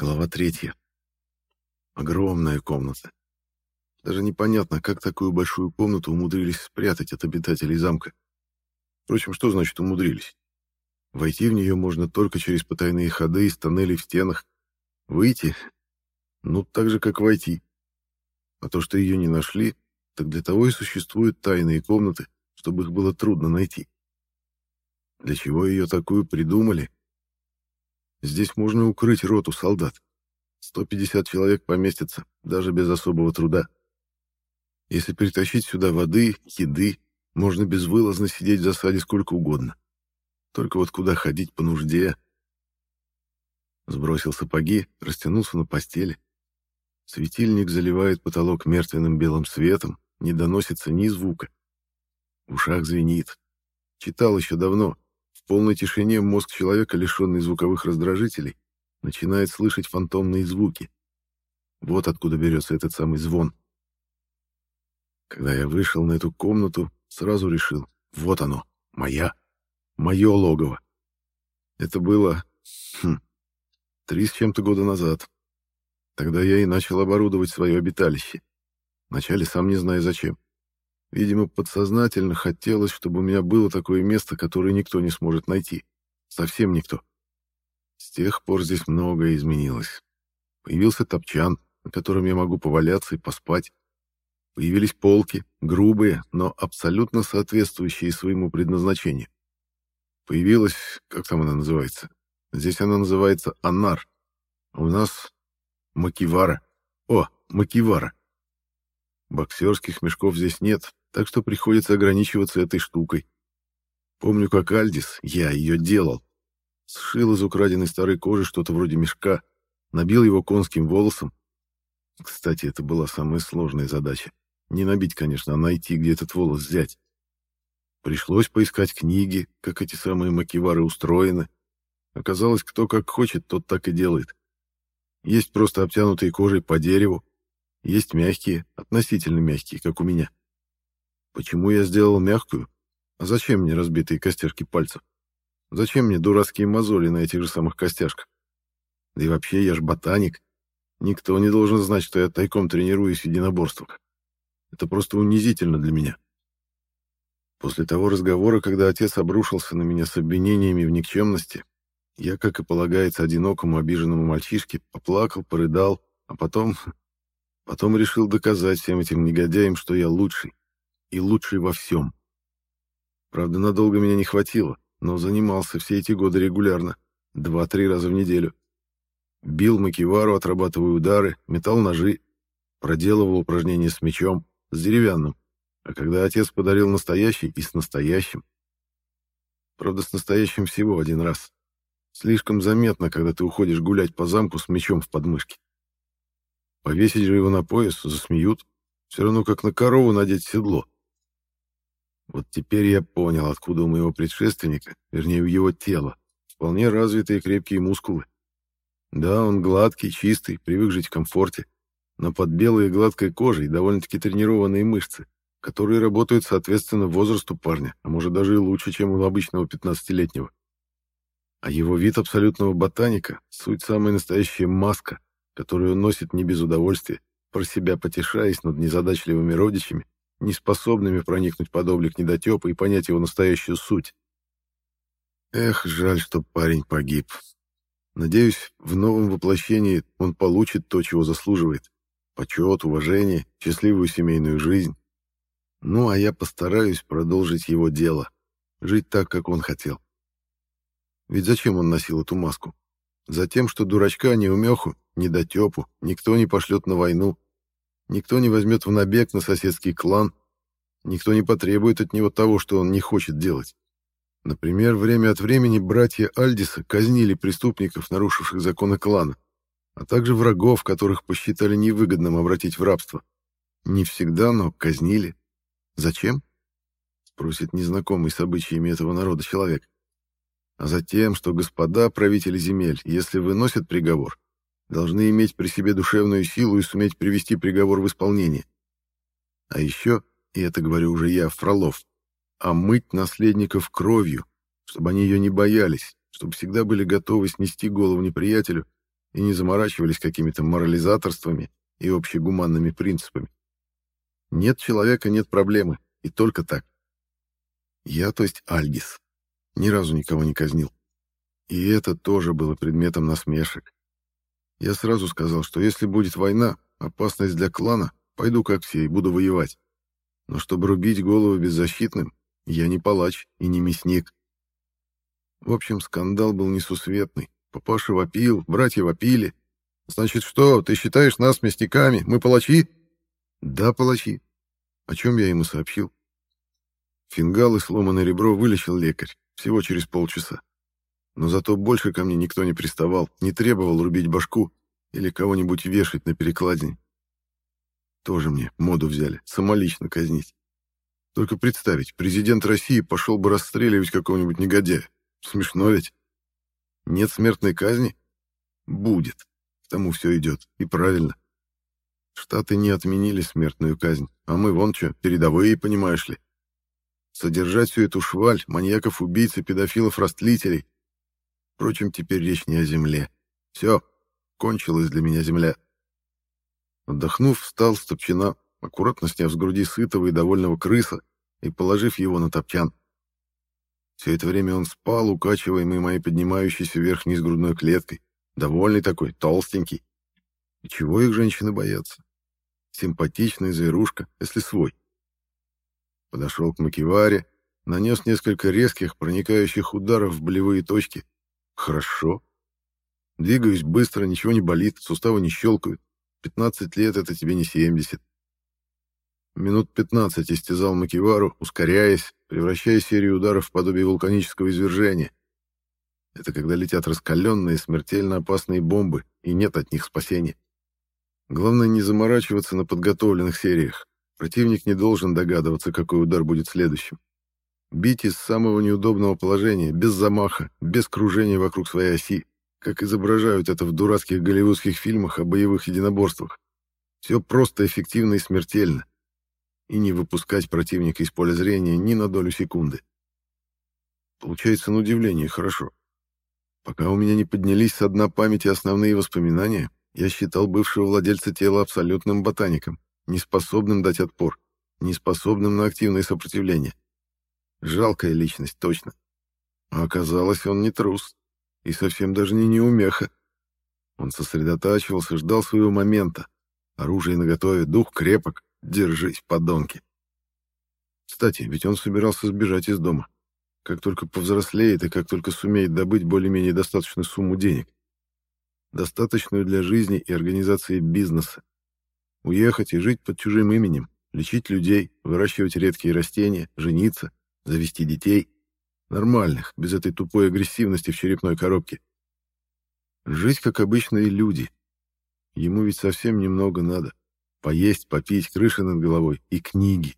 Глава третья. Огромная комната. Даже непонятно, как такую большую комнату умудрились спрятать от обитателей замка. Впрочем, что значит умудрились? Войти в нее можно только через потайные ходы из тоннелей в стенах. Выйти? Ну, так же, как войти. А то, что ее не нашли, так для того и существуют тайные комнаты, чтобы их было трудно найти. Для чего ее такую придумали? Здесь можно укрыть роту солдат. 150 человек поместятся, даже без особого труда. Если притащить сюда воды, еды, можно безвылазно сидеть в засаде сколько угодно. Только вот куда ходить по нужде? Сбросил сапоги, растянулся на постели. Светильник заливает потолок мертвенным белым светом, не доносится ни звука. В ушах звенит. Читал еще давно. В полной тишине мозг человека, лишенный звуковых раздражителей, начинает слышать фантомные звуки. Вот откуда берется этот самый звон. Когда я вышел на эту комнату, сразу решил, вот оно, моя, мое логово. Это было хм, три с чем-то года назад. Тогда я и начал оборудовать свое обиталище. Вначале сам не знаю зачем. Видимо, подсознательно хотелось, чтобы у меня было такое место, которое никто не сможет найти. Совсем никто. С тех пор здесь многое изменилось. Появился топчан, на котором я могу поваляться и поспать. Появились полки, грубые, но абсолютно соответствующие своему предназначению. Появилась, как там она называется? Здесь она называется анар. У нас макивара. О, макивара. Боксерских мешков здесь нет, так что приходится ограничиваться этой штукой. Помню, как Альдис, я ее делал, сшил из украденной старой кожи что-то вроде мешка, набил его конским волосом. Кстати, это была самая сложная задача. Не набить, конечно, а найти, где этот волос взять. Пришлось поискать книги, как эти самые макивары устроены. Оказалось, кто как хочет, тот так и делает. Есть просто обтянутые кожей по дереву, есть мягкие, относительно мягкие, как у меня. Почему я сделал мягкую? А зачем мне разбитые костяшки пальцев? Зачем мне дурацкие мозоли на этих же самых костяшках? Да и вообще, я ж ботаник. Никто не должен знать, что я тайком тренируюсь в единоборствах. Это просто унизительно для меня. После того разговора, когда отец обрушился на меня с обвинениями в никчемности, я, как и полагается одинокому обиженному мальчишке, поплакал, порыдал, а потом... Потом решил доказать всем этим негодяям, что я лучший. И лучший во всем. Правда, надолго меня не хватило но занимался все эти годы регулярно, два-три раза в неделю. Бил макивару, отрабатывая удары, метал ножи, проделывал упражнения с мечом, с деревянным, а когда отец подарил настоящий и с настоящим. Правда, с настоящим всего один раз. Слишком заметно, когда ты уходишь гулять по замку с мечом в подмышке. Повесить же его на пояс, засмеют. Все равно, как на корову надеть седло. Вот теперь я понял, откуда у моего предшественника, вернее, у его тела, вполне развитые крепкие мускулы. Да, он гладкий, чистый, привык жить в комфорте, но под белой и гладкой кожей довольно-таки тренированные мышцы, которые работают соответственно возрасту парня, а может даже и лучше, чем у обычного 15-летнего. А его вид абсолютного ботаника — суть самая настоящая маска, которую он носит не без удовольствия, про себя потешаясь над незадачливыми родичами неспособными проникнуть под облик недотепа и понять его настоящую суть. Эх, жаль, что парень погиб. Надеюсь, в новом воплощении он получит то, чего заслуживает. Почет, уважение, счастливую семейную жизнь. Ну, а я постараюсь продолжить его дело. Жить так, как он хотел. Ведь зачем он носил эту маску? Затем, что дурачка, неумеху, недотепу никто не пошлет на войну, Никто не возьмет в набег на соседский клан, никто не потребует от него того, что он не хочет делать. Например, время от времени братья Альдиса казнили преступников, нарушивших законы клана, а также врагов, которых посчитали невыгодным обратить в рабство. Не всегда, но казнили. Зачем? Спросит незнакомый с обычаями этого народа человек. А затем, что господа правители земель, если выносят приговор, должны иметь при себе душевную силу и суметь привести приговор в исполнение. А еще, и это говорю уже я, Фролов, омыть наследников кровью, чтобы они ее не боялись, чтобы всегда были готовы снести голову неприятелю, и не заморачивались какими-то морализаторствами и общегуманными принципами. Нет человека, нет проблемы, и только так. Я, то есть Альгис, ни разу никого не казнил. И это тоже было предметом насмешек. Я сразу сказал, что если будет война, опасность для клана, пойду как все и буду воевать. Но чтобы рубить голову беззащитным, я не палач и не мясник. В общем, скандал был несусветный. Папаша вопил, братья вопили. «Значит что, ты считаешь нас мясниками? Мы палачи?» «Да, палачи», о чем я ему сообщил. Фингал и сломанное ребро вылечил лекарь всего через полчаса. Но зато больше ко мне никто не приставал, не требовал рубить башку или кого-нибудь вешать на перекладине. Тоже мне моду взяли, самолично казнить. Только представить, президент России пошел бы расстреливать какого-нибудь негодяя. Смешно ведь? Нет смертной казни? Будет. К тому все идет. И правильно. Штаты не отменили смертную казнь, а мы вон что, передовые, понимаешь ли. Содержать всю эту шваль, маньяков, убийц и педофилов-растлителей. Впрочем, теперь речь не о земле. Все, кончилась для меня земля. Отдохнув, встал с топчина, аккуратно сняв с груди сытого и довольного крыса и положив его на топчан. Все это время он спал, укачиваемый моей поднимающейся вверх-вниз грудной клеткой. Довольный такой, толстенький. И чего их женщины боятся? Симпатичная зверушка, если свой. Подошел к Макиваре, нанес несколько резких, проникающих ударов в болевые точки. Хорошо. Двигаюсь быстро, ничего не болит, суставы не щелкают. 15 лет — это тебе не 70. Минут 15 истязал Макивару, ускоряясь, превращая серию ударов в подобие вулканического извержения. Это когда летят раскаленные, смертельно опасные бомбы, и нет от них спасения. Главное не заморачиваться на подготовленных сериях. Противник не должен догадываться, какой удар будет следующим. Бить из самого неудобного положения, без замаха, без кружения вокруг своей оси, как изображают это в дурацких голливудских фильмах о боевых единоборствах. Все просто эффективно и смертельно. И не выпускать противника из поля зрения ни на долю секунды. Получается на удивление хорошо. Пока у меня не поднялись с дна памяти основные воспоминания, я считал бывшего владельца тела абсолютным ботаником, неспособным дать отпор, неспособным на активное сопротивление. Жалкая личность, точно. А оказалось, он не трус. И совсем даже не неумеха. Он сосредотачивался, ждал своего момента. Оружие наготове, дух крепок. Держись, подонки. Кстати, ведь он собирался сбежать из дома. Как только повзрослеет и как только сумеет добыть более-менее достаточную сумму денег. Достаточную для жизни и организации бизнеса. Уехать и жить под чужим именем, лечить людей, выращивать редкие растения, жениться, завести детей. Нормальных, без этой тупой агрессивности в черепной коробке. Жить, как обычные люди. Ему ведь совсем немного надо. Поесть, попить, крыши над головой и книги.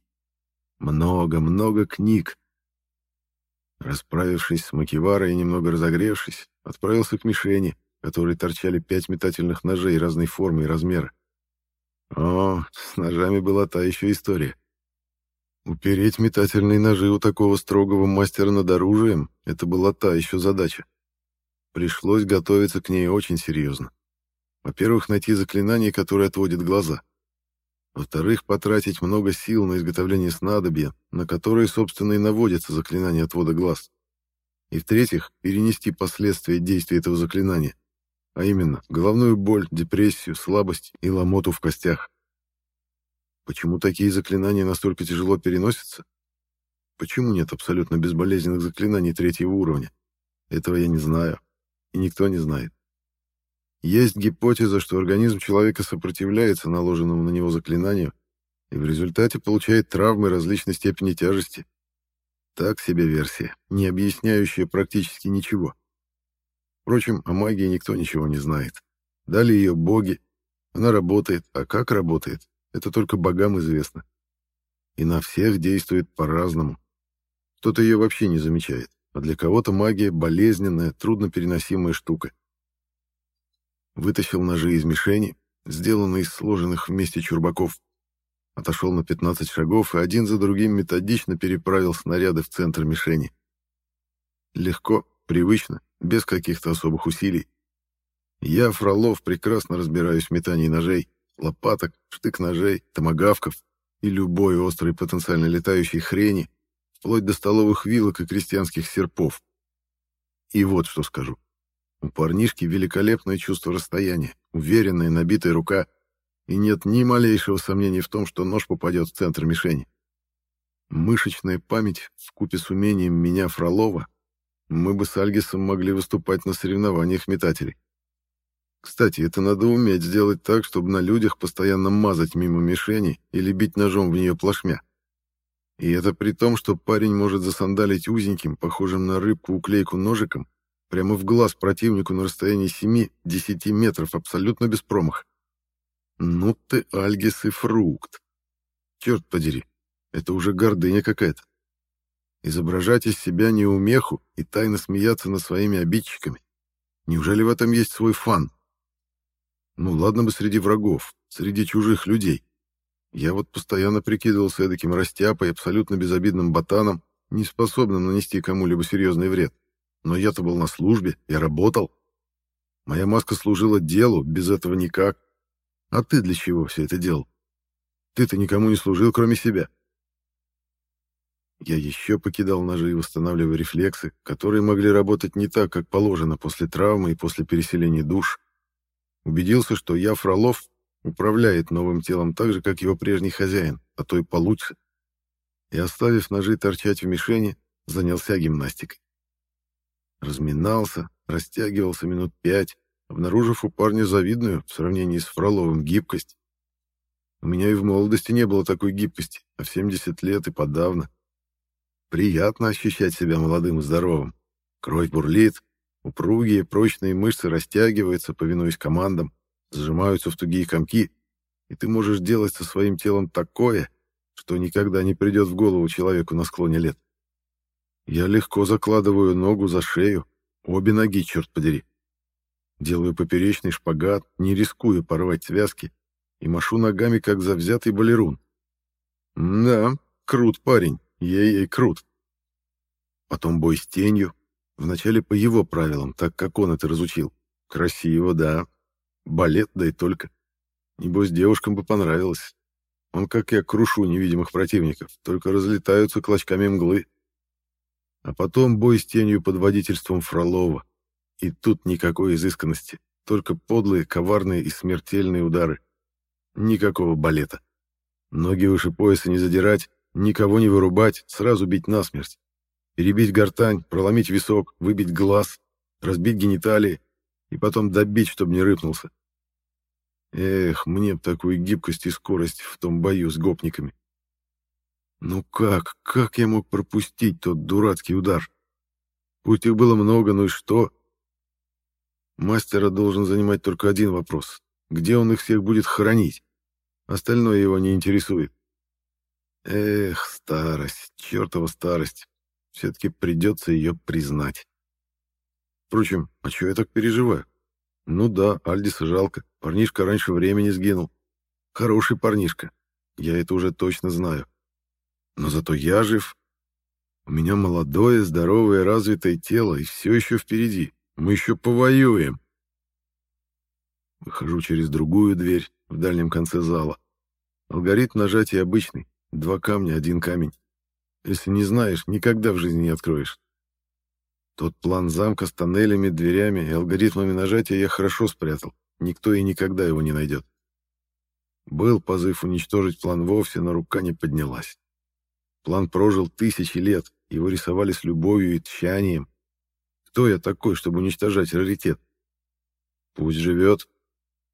Много-много книг. Расправившись с Макиварой и немного разогревшись, отправился к мишени, которые торчали пять метательных ножей разной формы и размера. О, с ножами была та еще история. Упереть метательные ножи у такого строгого мастера над оружием — это была та еще задача. Пришлось готовиться к ней очень серьезно. Во-первых, найти заклинание, которое отводит глаза. Во-вторых, потратить много сил на изготовление снадобья, на которое, собственно, и наводится заклинание отвода глаз. И в-третьих, перенести последствия действия этого заклинания а именно головную боль, депрессию, слабость и ломоту в костях. Почему такие заклинания настолько тяжело переносятся? Почему нет абсолютно безболезненных заклинаний третьего уровня? Этого я не знаю, и никто не знает. Есть гипотеза, что организм человека сопротивляется наложенному на него заклинанию и в результате получает травмы различной степени тяжести. Так себе версия, не объясняющая практически ничего. Впрочем, о магии никто ничего не знает. Дали ее боги. Она работает, а как работает, это только богам известно. И на всех действует по-разному. Кто-то ее вообще не замечает, а для кого-то магия — болезненная, труднопереносимая штука. Вытащил ножи из мишени, сделанные из сложенных вместе чурбаков. Отошел на 15 шагов и один за другим методично переправил снаряды в центр мишени. Легко, привычно, без каких-то особых усилий. Я, Фролов, прекрасно разбираюсь в метании ножей, лопаток, штык-ножей, томагавков и любой острой потенциально летающей хрени, вплоть до столовых вилок и крестьянских серпов. И вот что скажу. У парнишки великолепное чувство расстояния, уверенная набитая рука, и нет ни малейшего сомнения в том, что нож попадет в центр мишени. Мышечная память вкупе с умением меня Фролова, мы бы с Альгисом могли выступать на соревнованиях метателей. Кстати, это надо уметь сделать так, чтобы на людях постоянно мазать мимо мишени или бить ножом в нее плашмя. И это при том, что парень может засандалить узеньким, похожим на рыбку-уклейку ножиком, прямо в глаз противнику на расстоянии 7-10 метров, абсолютно без промаха. Ну ты, Альгис и фрукт. Черт подери, это уже гордыня какая-то. Изображать из себя неумеху и тайно смеяться над своими обидчиками. Неужели в этом есть свой фан? Ну ладно бы среди врагов, среди чужих людей. Я вот постоянно прикидывался эдаким растяпой, абсолютно безобидным ботаном, не способным нанести кому-либо серьезный вред. Но я-то был на службе, я работал. Моя маска служила делу, без этого никак. А ты для чего все это делал? Ты-то никому не служил, кроме себя. Я еще покидал ножи, восстанавливая рефлексы, которые могли работать не так, как положено после травмы и после переселения душ. Убедился, что я, Фролов, управляет новым телом так же, как его прежний хозяин, а то и получше. И, оставив ножи торчать в мишени, занялся гимнастикой. Разминался, растягивался минут пять, обнаружив у парня завидную в сравнении с Фроловым гибкость. У меня и в молодости не было такой гибкости, а в 70 лет и подавно. Приятно ощущать себя молодым и здоровым. Кровь бурлит, упругие, прочные мышцы растягиваются, повинуясь командам сжимаются в тугие комки, и ты можешь делать со своим телом такое, что никогда не придет в голову человеку на склоне лет. Я легко закладываю ногу за шею, обе ноги, черт подери. Делаю поперечный шпагат, не рискую порвать связки, и машу ногами, как завзятый балерун. Да, крут парень, ей-ей крут. Потом бой с тенью, вначале по его правилам, так как он это разучил. Красиво, да, Балет, да и только. Небось, девушкам бы понравилось. Он, как я, крушу невидимых противников, только разлетаются клочками мглы. А потом бой с тенью под водительством Фролова. И тут никакой изысканности, только подлые, коварные и смертельные удары. Никакого балета. Ноги выше пояса не задирать, никого не вырубать, сразу бить насмерть. Перебить гортань, проломить висок, выбить глаз, разбить гениталии, и потом добить, чтобы не рыпнулся. Эх, мне б такую гибкость и скорость в том бою с гопниками. Ну как, как я мог пропустить тот дурацкий удар? Пусть их было много, ну и что? Мастера должен занимать только один вопрос. Где он их всех будет хоронить? Остальное его не интересует. Эх, старость, чертова старость. Все-таки придется ее признать. Впрочем, а чего я так переживаю? Ну да, Альдиса жалко. Парнишка раньше времени сгинул. Хороший парнишка. Я это уже точно знаю. Но зато я жив. У меня молодое, здоровое, развитое тело, и все еще впереди. Мы еще повоюем. Выхожу через другую дверь в дальнем конце зала. Алгоритм нажатия обычный. Два камня, один камень. Если не знаешь, никогда в жизни не откроешь. Тот план замка с тоннелями, дверями и алгоритмами нажатия я хорошо спрятал. Никто и никогда его не найдет. Был позыв уничтожить план вовсе, но рука не поднялась. План прожил тысячи лет, его рисовали с любовью и тщанием. Кто я такой, чтобы уничтожать раритет? Пусть живет.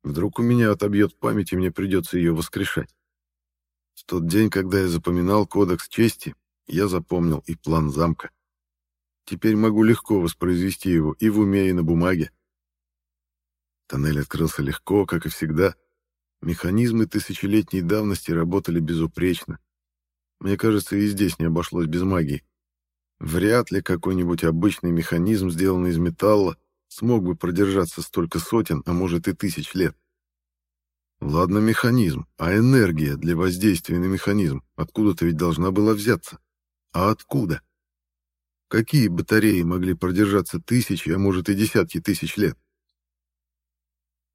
Вдруг у меня отобьет память, и мне придется ее воскрешать. В тот день, когда я запоминал кодекс чести, я запомнил и план замка. Теперь могу легко воспроизвести его и в уме, и на бумаге. Тоннель открылся легко, как и всегда. Механизмы тысячелетней давности работали безупречно. Мне кажется, и здесь не обошлось без магии. Вряд ли какой-нибудь обычный механизм, сделанный из металла, смог бы продержаться столько сотен, а может и тысяч лет. Ладно механизм, а энергия для воздействия на механизм откуда-то ведь должна была взяться. А откуда? Какие батареи могли продержаться тысячи, а может и десятки тысяч лет?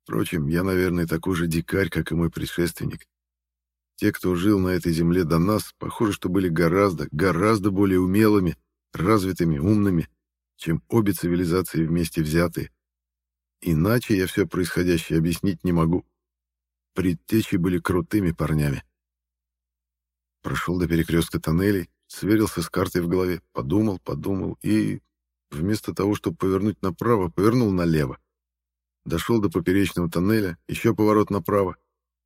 Впрочем, я, наверное, такой же дикарь, как и мой предшественник. Те, кто жил на этой земле до нас, похоже, что были гораздо, гораздо более умелыми, развитыми, умными, чем обе цивилизации вместе взятые. Иначе я все происходящее объяснить не могу. Предтечи были крутыми парнями. Прошел до перекрестка тоннелей, сверился с картой в голове, подумал, подумал и, вместо того, чтобы повернуть направо, повернул налево. Дошел до поперечного тоннеля, еще поворот направо,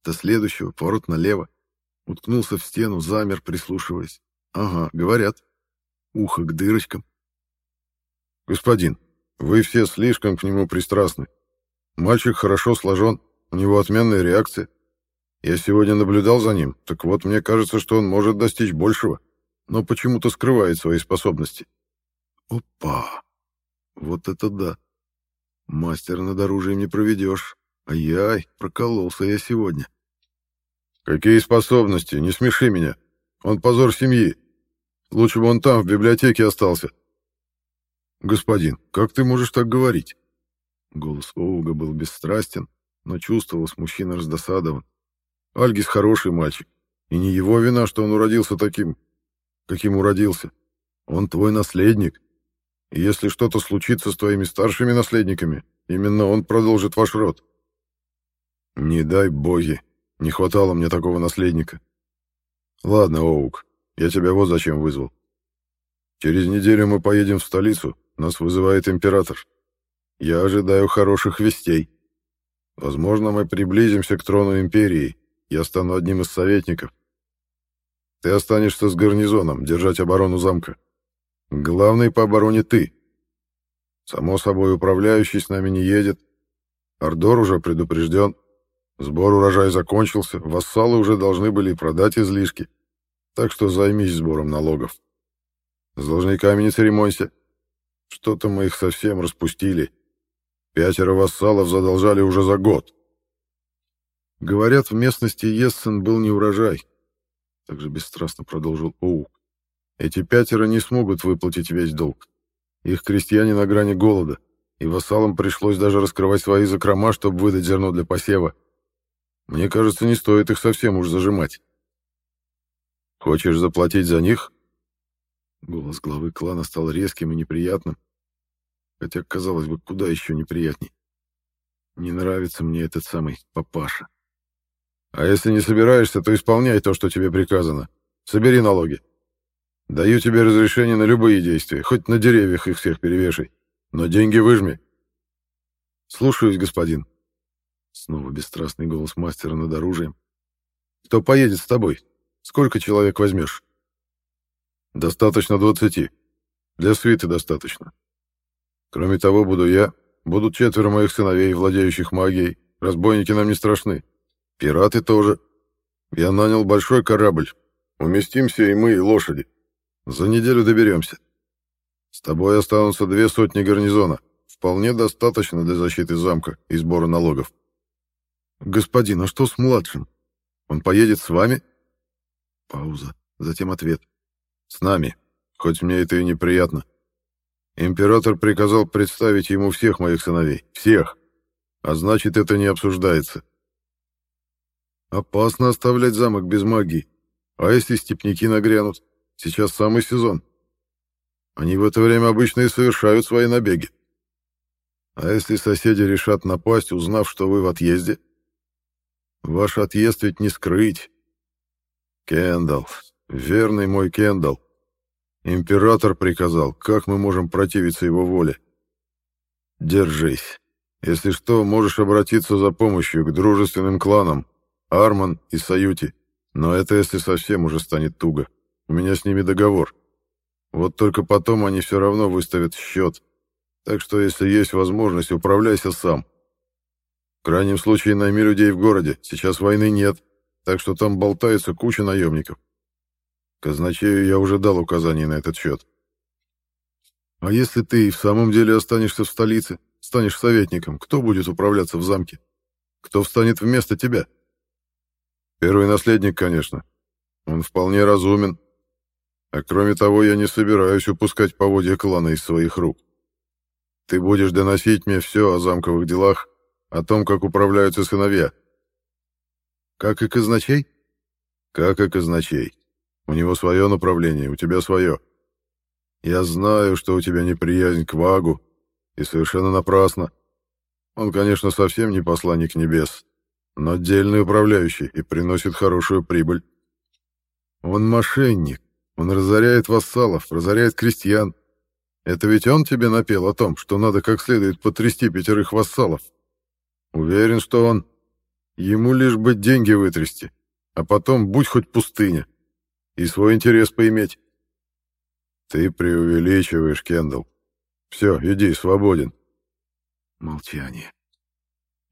до следующего, поворот налево. Уткнулся в стену, замер, прислушиваясь. Ага, говорят. Ухо к дырочкам. «Господин, вы все слишком к нему пристрастны. Мальчик хорошо сложен, у него отменная реакция. Я сегодня наблюдал за ним, так вот мне кажется, что он может достичь большего, но почему-то скрывает свои способности». Опа! Вот это да! Мастер над оружием не проведешь. Ай-яй, прокололся я сегодня. «Какие способности? Не смеши меня. Он позор семьи. Лучше бы он там, в библиотеке, остался». «Господин, как ты можешь так говорить?» Голос Оуга был бесстрастен, но чувствовалось, мужчина раздосадован. «Альгис хороший мальчик, и не его вина, что он уродился таким, каким уродился. Он твой наследник, и если что-то случится с твоими старшими наследниками, именно он продолжит ваш род». «Не дай боги, не хватало мне такого наследника. Ладно, Оук, я тебя вот зачем вызвал. Через неделю мы поедем в столицу, нас вызывает император. Я ожидаю хороших вестей. Возможно, мы приблизимся к трону империи, я стану одним из советников. Ты останешься с гарнизоном, держать оборону замка. Главный по обороне ты. Само собой, управляющий с нами не едет. Ардор уже предупрежден. Сбор урожая закончился, вассалы уже должны были продать излишки. Так что займись сбором налогов. С должниками не церемонься. Что-то мы их совсем распустили. Пятеро вассалов задолжали уже за год. Говорят, в местности Ессен был не урожай. Также бесстрастно продолжил Оук. Эти пятеро не смогут выплатить весь долг. Их крестьяне на грани голода, и вассалам пришлось даже раскрывать свои закрома, чтобы выдать зерно для посева. Мне кажется, не стоит их совсем уж зажимать. Хочешь заплатить за них? Голос главы клана стал резким и неприятным. Хотя, казалось бы, куда еще неприятней. Не нравится мне этот самый папаша. А если не собираешься, то исполняй то, что тебе приказано. Собери налоги. Даю тебе разрешение на любые действия, хоть на деревьях их всех перевешай. Но деньги выжми. Слушаюсь, господин. Снова бесстрастный голос мастера над оружием. «Кто поедет с тобой? Сколько человек возьмешь?» «Достаточно двадцати. Для свиты достаточно. Кроме того, буду я, будут четверо моих сыновей, владеющих магией. Разбойники нам не страшны. Пираты тоже. Я нанял большой корабль. Уместимся и мы, и лошади. За неделю доберемся. С тобой останутся две сотни гарнизона. Вполне достаточно для защиты замка и сбора налогов. «Господин, а что с младшим? Он поедет с вами?» Пауза, затем ответ. «С нами, хоть мне это и неприятно. Император приказал представить ему всех моих сыновей. Всех. А значит, это не обсуждается». «Опасно оставлять замок без магии. А если степняки нагрянут? Сейчас самый сезон. Они в это время обычно и совершают свои набеги. А если соседи решат напасть, узнав, что вы в отъезде?» Ваш отъезд ведь не скрыть. Кендалл, верный мой Кендалл. Император приказал, как мы можем противиться его воле? Держись. Если что, можешь обратиться за помощью к дружественным кланам, Арман и Саюти. Но это если совсем уже станет туго. У меня с ними договор. Вот только потом они все равно выставят счет. Так что, если есть возможность, управляйся сам. В крайнем случае найми людей в городе. Сейчас войны нет, так что там болтается куча наемников. Казначею я уже дал указания на этот счет. А если ты в самом деле останешься в столице, станешь советником, кто будет управляться в замке? Кто встанет вместо тебя? Первый наследник, конечно. Он вполне разумен. А кроме того, я не собираюсь упускать поводья клана из своих рук. Ты будешь доносить мне все о замковых делах, о том, как управляются сыновья. Как и казначей? Как и казначей. У него свое направление, у тебя свое. Я знаю, что у тебя неприязнь к Вагу, и совершенно напрасно. Он, конечно, совсем не посланник небес, но отдельный управляющий и приносит хорошую прибыль. Он мошенник, он разоряет вассалов, разоряет крестьян. Это ведь он тебе напел о том, что надо как следует потрясти пятерых вассалов. Уверен, что он... Ему лишь бы деньги вытрясти, а потом будь хоть пустыня. И свой интерес поиметь. Ты преувеличиваешь, Кендалл. Все, иди, свободен. Молчание.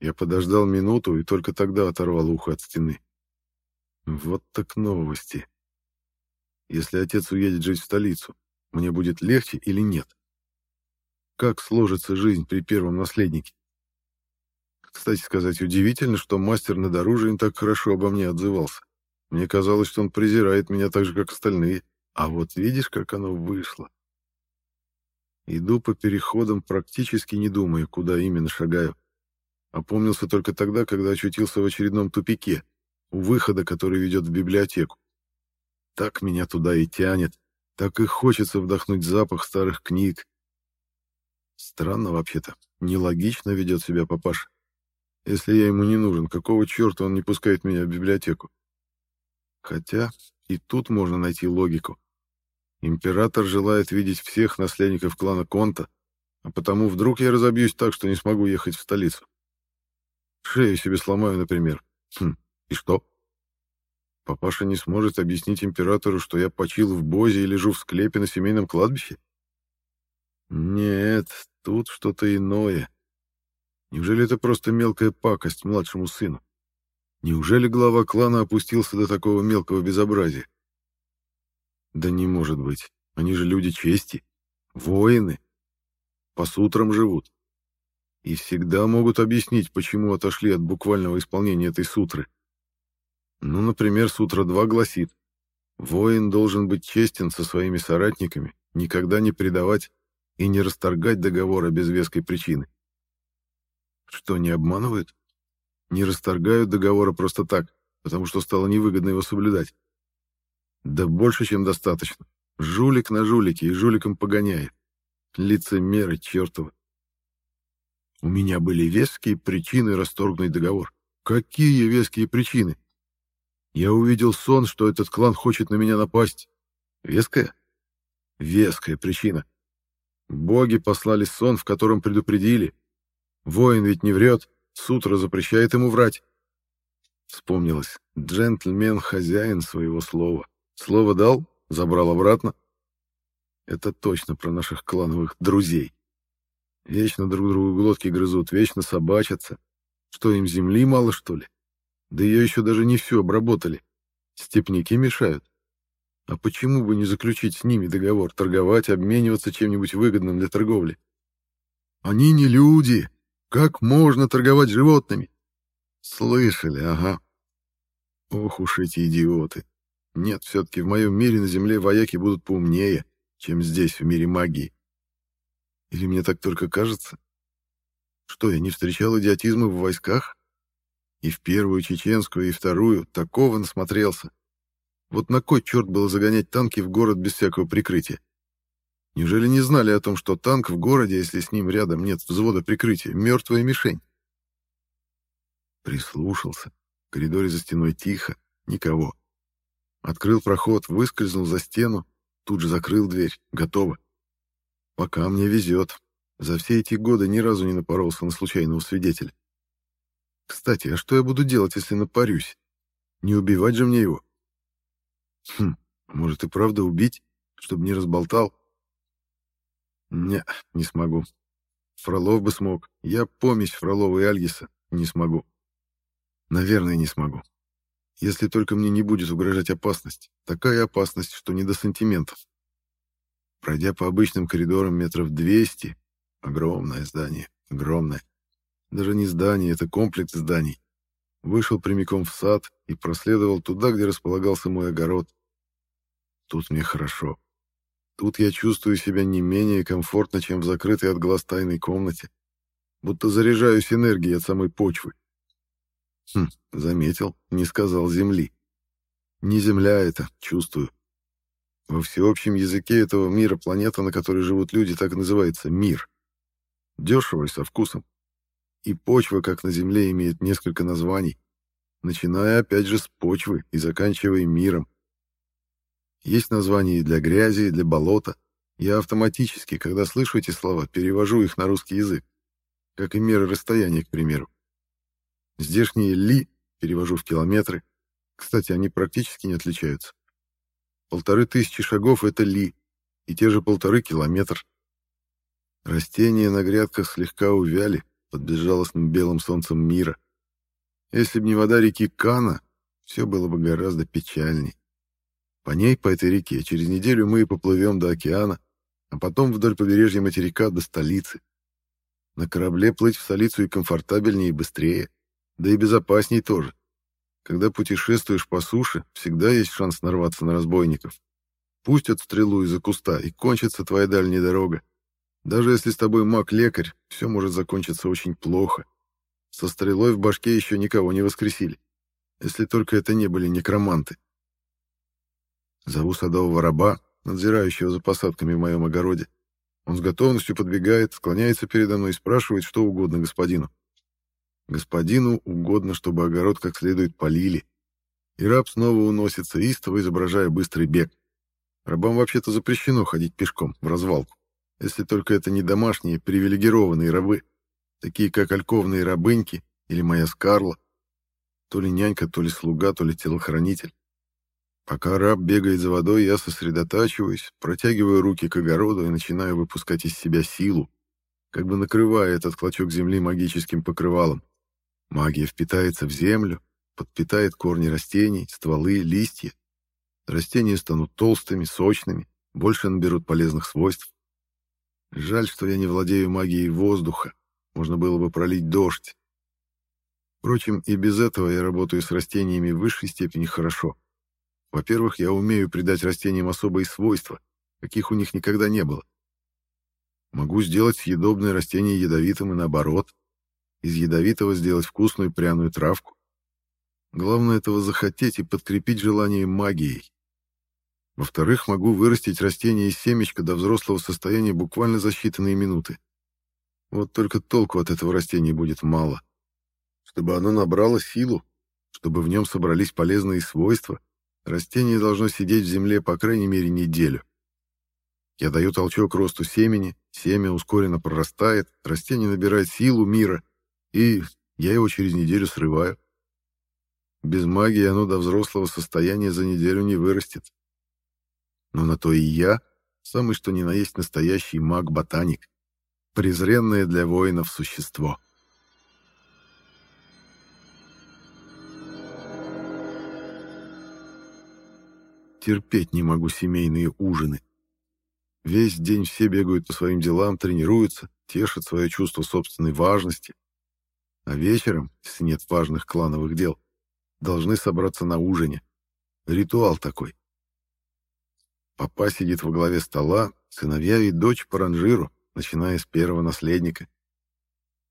Я подождал минуту и только тогда оторвал ухо от стены. Вот так новости. Если отец уедет жить в столицу, мне будет легче или нет? Как сложится жизнь при первом наследнике? Кстати сказать, удивительно, что мастер над оружием так хорошо обо мне отзывался. Мне казалось, что он презирает меня так же, как остальные. А вот видишь, как оно вышло. Иду по переходам, практически не думая, куда именно шагаю. Опомнился только тогда, когда очутился в очередном тупике, у выхода, который ведет в библиотеку. Так меня туда и тянет, так и хочется вдохнуть запах старых книг. Странно вообще-то, нелогично ведет себя папаша. Если я ему не нужен, какого черта он не пускает меня в библиотеку? Хотя и тут можно найти логику. Император желает видеть всех наследников клана Конта, а потому вдруг я разобьюсь так, что не смогу ехать в столицу. Шею себе сломаю, например. Хм, и что? Папаша не сможет объяснить императору, что я почил в Бозе и лежу в склепе на семейном кладбище? Нет, тут что-то иное. Неужели это просто мелкая пакость младшему сыну? Неужели глава клана опустился до такого мелкого безобразия? Да не может быть. Они же люди чести, воины. По сутрам живут. И всегда могут объяснить, почему отошли от буквального исполнения этой сутры. Ну, например, сутра 2 гласит, воин должен быть честен со своими соратниками, никогда не предавать и не расторгать договора без веской причины. Что, не обманывают? Не расторгают договора просто так, потому что стало невыгодно его соблюдать. Да больше, чем достаточно. Жулик на жулике и жуликом погоняет. Лицемеры чертовы. У меня были веские причины расторгнуть договор. Какие веские причины? Я увидел сон, что этот клан хочет на меня напасть. Веская? Веская причина. Боги послали сон, в котором предупредили. Воин ведь не врет, сутра запрещает ему врать. Вспомнилось, джентльмен-хозяин своего слова. Слово дал, забрал обратно. Это точно про наших клановых друзей. Вечно друг другу глотки грызут, вечно собачатся. Что, им земли мало, что ли? Да ее еще даже не все обработали. Степники мешают. А почему бы не заключить с ними договор, торговать, обмениваться чем-нибудь выгодным для торговли? Они не люди. Как можно торговать животными? Слышали, ага. Ох уж эти идиоты. Нет, все-таки в моем мире на Земле вояки будут поумнее, чем здесь, в мире магии. Или мне так только кажется? Что, я не встречал идиотизма в войсках? И в первую чеченскую, и вторую такого насмотрелся. Вот на кой черт было загонять танки в город без всякого прикрытия? Неужели не знали о том, что танк в городе, если с ним рядом нет взвода прикрытия, мертвая мишень? Прислушался. В коридоре за стеной тихо, никого. Открыл проход, выскользнул за стену, тут же закрыл дверь. Готово. Пока мне везет. За все эти годы ни разу не напоролся на случайного свидетеля. Кстати, а что я буду делать, если напарюсь? Не убивать же мне его? Хм, может и правда убить, чтобы не разболтал? Не, не смогу. Фролов бы смог. Я помесь Фролова и Альгиса. Не смогу. Наверное, не смогу. Если только мне не будет угрожать опасность. Такая опасность, что не до сантиментов. Пройдя по обычным коридорам метров 200, огромное здание, огромное. Даже не здание, это комплекс зданий. Вышел прямиком в сад и проследовал туда, где располагался мой огород. Тут мне хорошо. Тут я чувствую себя не менее комфортно, чем в закрытой от глаз тайной комнате. будто заряжаюсь энергией от самой почвы. Хм, заметил, не сказал земли. Не земля это, чувствую. Во всеобщем языке этого мира планета, на которой живут люди, так и называется мир. Дешево и со вкусом. И почва, как на Земле, имеет несколько названий, начиная опять же с почвы и заканчивая миром. Есть названия и для грязи, и для болота. Я автоматически, когда слышу эти слова, перевожу их на русский язык, как и меры расстояния, к примеру. Здешние «ли» перевожу в километры. Кстати, они практически не отличаются. Полторы тысячи шагов — это «ли», и те же полторы километр. Растения на грядках слегка увяли под безжалостным белым солнцем мира. Если б не вода реки Кана, все было бы гораздо печальней. По ней, по этой реке, через неделю мы и поплывем до океана, а потом вдоль побережья материка до столицы. На корабле плыть в столицу и комфортабельнее, и быстрее, да и безопаснее тоже. Когда путешествуешь по суше, всегда есть шанс нарваться на разбойников. Пустят стрелу из-за куста, и кончится твоя дальняя дорога. Даже если с тобой маг-лекарь, все может закончиться очень плохо. Со стрелой в башке еще никого не воскресили. Если только это не были некроманты. Зову садового раба, надзирающего за посадками в моем огороде. Он с готовностью подбегает, склоняется передо мной и спрашивает что угодно господину. Господину угодно, чтобы огород как следует полили. И раб снова уносится, истово изображая быстрый бег. Рабам вообще-то запрещено ходить пешком в развалку, если только это не домашние привилегированные рабы, такие как альковные рабыньки или моя Скарла, то ли нянька, то ли слуга, то ли телохранитель. Пока раб бегает за водой, я сосредотачиваюсь, протягиваю руки к огороду и начинаю выпускать из себя силу, как бы накрывая этот клочок земли магическим покрывалом. Магия впитается в землю, подпитает корни растений, стволы, листья. Растения станут толстыми, сочными, больше наберут полезных свойств. Жаль, что я не владею магией воздуха. Можно было бы пролить дождь. Впрочем, и без этого я работаю с растениями в высшей степени хорошо. Во-первых, я умею придать растениям особые свойства, каких у них никогда не было. Могу сделать съедобное растение ядовитым и наоборот из ядовитого сделать вкусную пряную травку. Главное этого захотеть и подкрепить желание магией. Во-вторых, могу вырастить растение из семечка до взрослого состояния буквально за считанные минуты. Вот только толку от этого растения будет мало. Чтобы оно набрало силу, чтобы в нем собрались полезные свойства, растение должно сидеть в земле по крайней мере неделю. Я даю толчок росту семени, семя ускоренно прорастает, растение набирает силу мира — и я его через неделю срываю. Без магии оно до взрослого состояния за неделю не вырастет. Но на то и я, самый что ни на есть настоящий маг-ботаник, презренное для воинов существо. Терпеть не могу семейные ужины. Весь день все бегают по своим делам, тренируются, тешат свое чувство собственной важности, а вечером, если нет важных клановых дел, должны собраться на ужине. Ритуал такой. Папа сидит во главе стола, сыновья и дочь по ранжиру, начиная с первого наследника.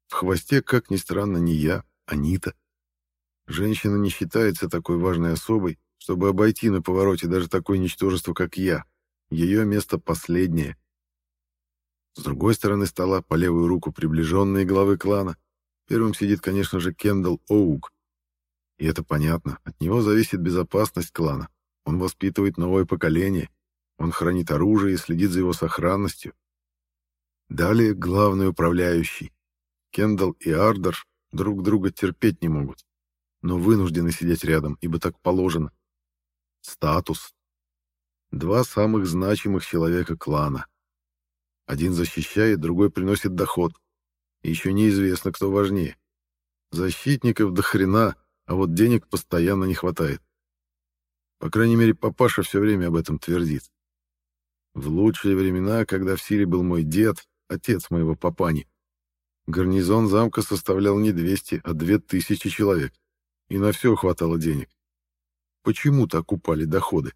В хвосте, как ни странно, не я, а Нита. Женщина не считается такой важной особой, чтобы обойти на повороте даже такое ничтожество, как я. Ее место последнее. С другой стороны стола, по левую руку приближенные главы клана, Первым сидит, конечно же, Кендалл Оук. И это понятно. От него зависит безопасность клана. Он воспитывает новое поколение. Он хранит оружие и следит за его сохранностью. Далее главный управляющий. Кендалл и Ардер друг друга терпеть не могут, но вынуждены сидеть рядом, ибо так положено. Статус. Два самых значимых человека клана. Один защищает, другой приносит доход. Еще неизвестно, кто важнее. Защитников до хрена, а вот денег постоянно не хватает. По крайней мере, папаша все время об этом твердит. В лучшие времена, когда в силе был мой дед, отец моего папани, гарнизон замка составлял не 200, а 2000 человек, и на все хватало денег. Почему так упали доходы?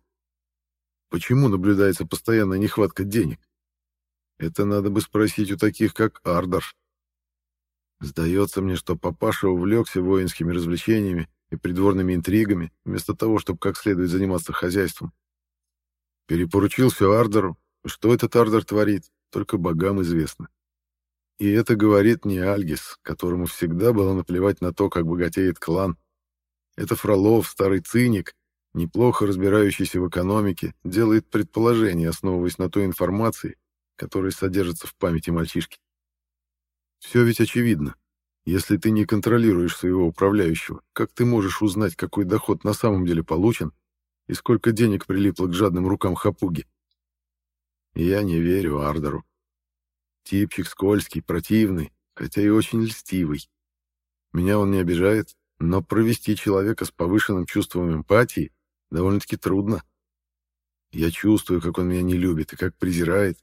Почему наблюдается постоянная нехватка денег? Это надо бы спросить у таких, как Ардаш. Сдается мне, что папаша увлекся воинскими развлечениями и придворными интригами, вместо того, чтобы как следует заниматься хозяйством. Перепоручил все Ардеру. Что этот Ардер творит, только богам известно. И это говорит не Альгис, которому всегда было наплевать на то, как богатеет клан. Это Фролов, старый циник, неплохо разбирающийся в экономике, делает предположения, основываясь на той информации, которая содержится в памяти мальчишки. Все ведь очевидно. Если ты не контролируешь своего управляющего, как ты можешь узнать, какой доход на самом деле получен и сколько денег прилипло к жадным рукам хапуги. Я не верю Ардеру. Типчик скользкий, противный, хотя и очень льстивый. Меня он не обижает, но провести человека с повышенным чувством эмпатии довольно-таки трудно. Я чувствую, как он меня не любит и как презирает.